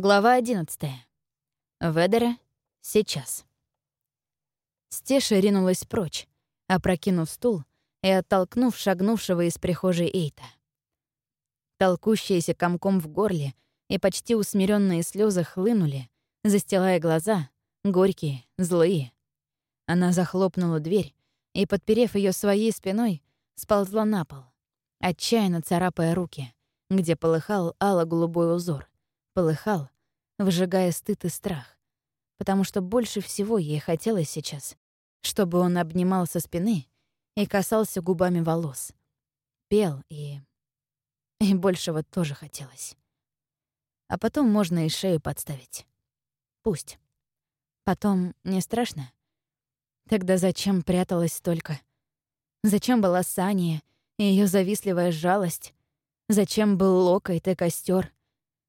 Глава 11. Ведера. Сейчас. Стеша ринулась прочь, опрокинув стул и оттолкнув шагнувшего из прихожей Эйта. Толкущиеся комком в горле и почти усмиренные слезы хлынули, застилая глаза, горькие, злые. Она захлопнула дверь и, подперев ее своей спиной, сползла на пол, отчаянно царапая руки, где полыхал ало-голубой узор, полыхал, выжигая стыд и страх, потому что больше всего ей хотелось сейчас, чтобы он обнимал со спины и касался губами волос, пел и... и большего тоже хотелось. А потом можно и шею подставить. Пусть. Потом не страшно? Тогда зачем пряталась столько? Зачем была Сания и ее завистливая жалость? Зачем был локоть и костер?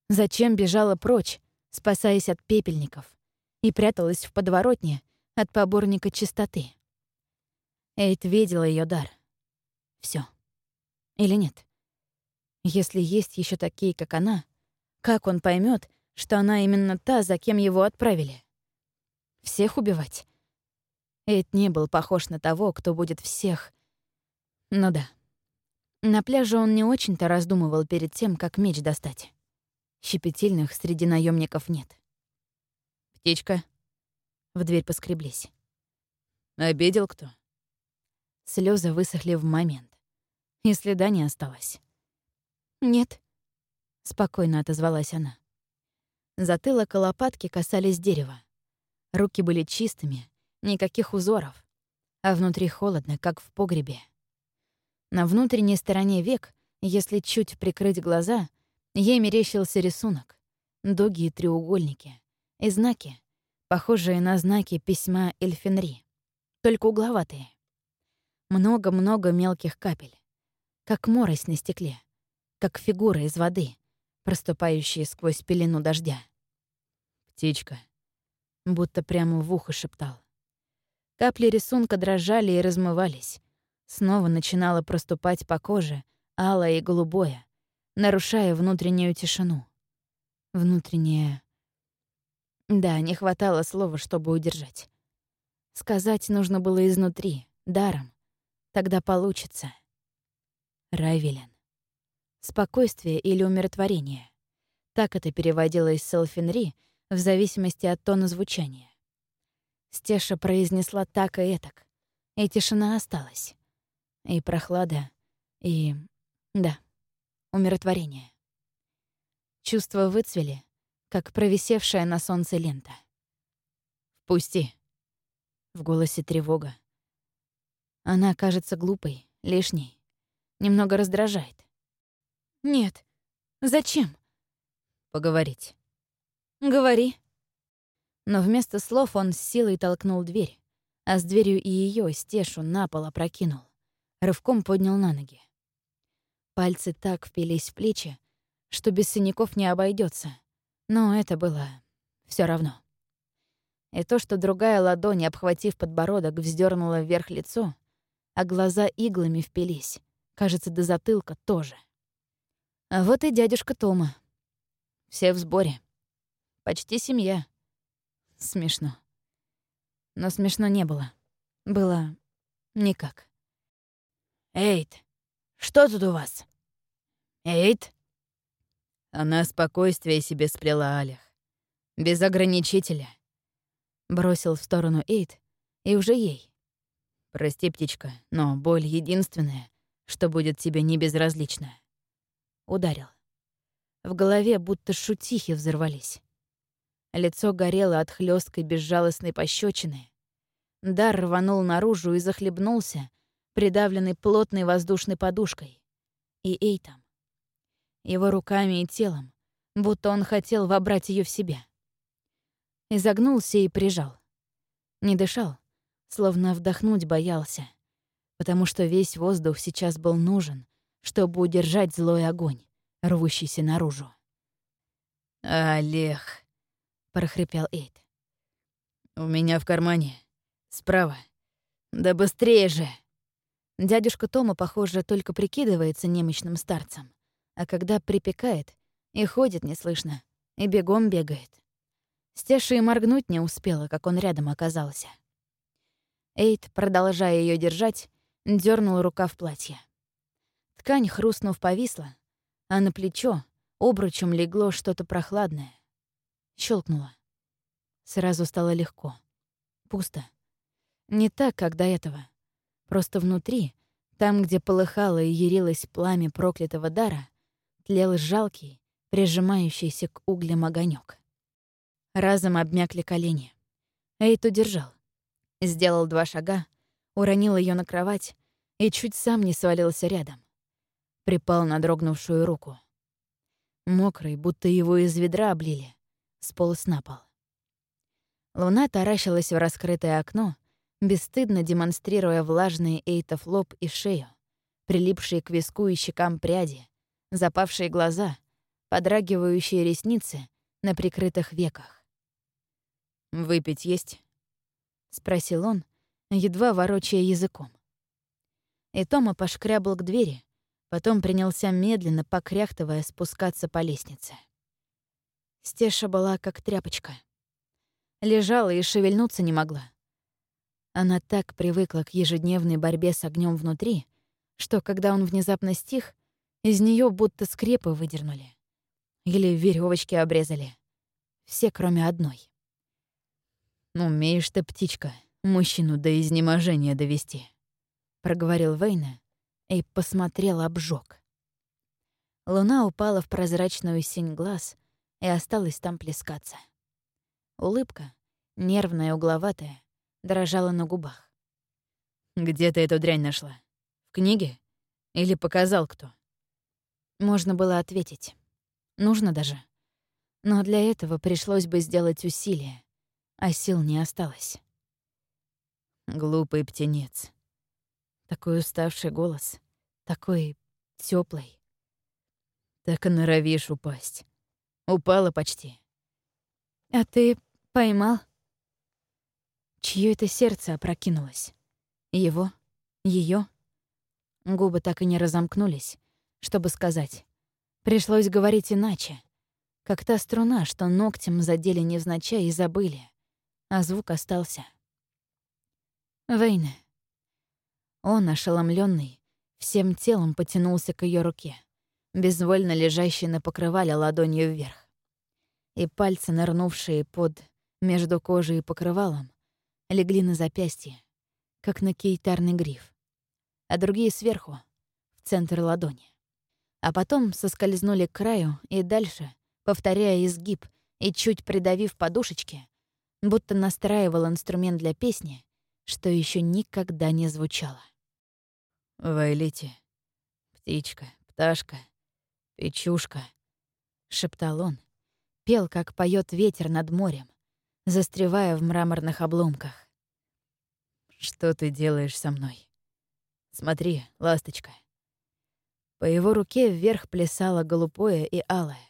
Зачем бежала прочь, спасаясь от пепельников, и пряталась в подворотне от поборника чистоты? Эйд видела ее дар. Все. Или нет? Если есть еще такие, как она, как он поймет, что она именно та, за кем его отправили? Всех убивать? Эйд не был похож на того, кто будет всех. Ну да. На пляже он не очень-то раздумывал перед тем, как меч достать. Щепетильных среди наемников нет. «Птичка?» В дверь поскреблись. «Обидел кто?» Слезы высохли в момент. И следа не осталось. «Нет», — спокойно отозвалась она. Затылок и лопатки касались дерева. Руки были чистыми, никаких узоров, а внутри холодно, как в погребе. На внутренней стороне век, если чуть прикрыть глаза, Ей мерещился рисунок, дуги и треугольники, и знаки, похожие на знаки письма Эльфенри, только угловатые. Много-много мелких капель, как морось на стекле, как фигуры из воды, проступающие сквозь пелену дождя. «Птичка», будто прямо в ухо шептал. Капли рисунка дрожали и размывались. Снова начинало проступать по коже алое и голубое, нарушая внутреннюю тишину. Внутренняя... Да, не хватало слова, чтобы удержать. Сказать нужно было изнутри, даром. Тогда получится. Равелин. Спокойствие или умиротворение. Так это переводилось с Элфинри в зависимости от тона звучания. Стеша произнесла так и этак, и тишина осталась. И прохлада, и... да умиротворение. Чувства выцвели, как провисевшая на солнце лента. «Впусти!» В голосе тревога. Она кажется глупой, лишней. Немного раздражает. «Нет. Зачем?» «Поговорить». «Говори». Но вместо слов он с силой толкнул дверь, а с дверью и ее стешу на пол опрокинул. Рывком поднял на ноги. Пальцы так впились в плечи, что без синяков не обойдется. Но это было все равно. И то, что другая ладонь, обхватив подбородок, вздернула вверх лицо, а глаза иглами впились, кажется, до затылка тоже. А вот и дядюшка Тома. Все в сборе. Почти семья. Смешно. Но смешно не было. Было никак. «Эйд, что тут у вас?» «Эйд?» Она спокойствие себе сплела Алях. Без ограничителя. Бросил в сторону Эйд, и уже ей. «Прости, птичка, но боль единственная, что будет тебе не безразлична». Ударил. В голове будто шутихи взорвались. Лицо горело от хлесткой безжалостной пощечины. Дар рванул наружу и захлебнулся, придавленный плотной воздушной подушкой. И Эйтом его руками и телом, будто он хотел вобрать ее в себя. Изогнулся и прижал. Не дышал, словно вдохнуть боялся, потому что весь воздух сейчас был нужен, чтобы удержать злой огонь, рвущийся наружу. «Олег», — прохрипел Эйд. «У меня в кармане. Справа. Да быстрее же!» Дядюшка Тома, похоже, только прикидывается немощным старцем. А когда припекает, и ходит неслышно, и бегом бегает. Стеша и моргнуть не успела, как он рядом оказался. Эйд, продолжая ее держать, дернул рука в платье. Ткань, хрустнув, повисла, а на плечо обручем легло что-то прохладное. Щелкнуло. Сразу стало легко. Пусто. Не так, как до этого. Просто внутри, там, где полыхало и ярилось пламя проклятого дара, тлел жалкий, прижимающийся к углям огонек. Разом обмякли колени. Эйт удержал. Сделал два шага, уронил ее на кровать и чуть сам не свалился рядом. Припал на дрогнувшую руку. Мокрый, будто его из ведра облили, сполз на пол. Луна таращилась в раскрытое окно, бесстыдно демонстрируя влажный эйтов лоб и шею, прилипшие к виску и щекам пряди, запавшие глаза, подрагивающие ресницы на прикрытых веках. «Выпить есть?» — спросил он, едва ворочая языком. И Тома пошкрябал к двери, потом принялся медленно, покряхтывая, спускаться по лестнице. Стеша была как тряпочка. Лежала и шевельнуться не могла. Она так привыкла к ежедневной борьбе с огнем внутри, что, когда он внезапно стих, из нее будто скрепы выдернули. Или веревочки обрезали. Все, кроме одной. «Ну, «Умеешь ты, птичка, мужчину до изнеможения довести», — проговорил Вейна и посмотрел обжог. Луна упала в прозрачную синь глаз и осталась там плескаться. Улыбка, нервная, угловатая, дрожала на губах. «Где ты эту дрянь нашла? В книге? Или показал кто?» Можно было ответить. Нужно даже. Но для этого пришлось бы сделать усилие, а сил не осталось. Глупый птенец. Такой уставший голос, такой теплый. Так и норовишь упасть. Упала почти. А ты поймал? Чье это сердце опрокинулось? Его? Ее? Губы так и не разомкнулись, чтобы сказать. Пришлось говорить иначе. Как та струна, что ногтем задели невзначай и забыли. А звук остался. Вейна. Он, ошеломленный, всем телом потянулся к ее руке, безвольно лежащей на покрывале ладонью вверх. И пальцы, нырнувшие под между кожей и покрывалом, легли на запястье, как на кейтарный гриф, а другие сверху, в центр ладони. А потом соскользнули к краю и дальше, повторяя изгиб и чуть придавив подушечки, будто настраивал инструмент для песни, что еще никогда не звучало. «Вайлите, птичка, пташка, печушка», — шептал он, пел, как поет ветер над морем, застревая в мраморных обломках. «Что ты делаешь со мной? Смотри, ласточка». По его руке вверх плясало голубое и алое,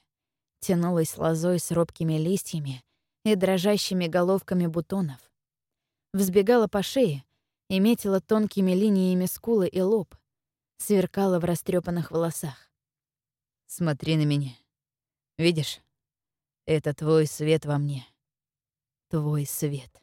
тянулось лозой с робкими листьями и дрожащими головками бутонов. Взбегала по шее и метила тонкими линиями скулы и лоб, сверкала в растрепанных волосах. «Смотри на меня. Видишь? Это твой свет во мне твой свет.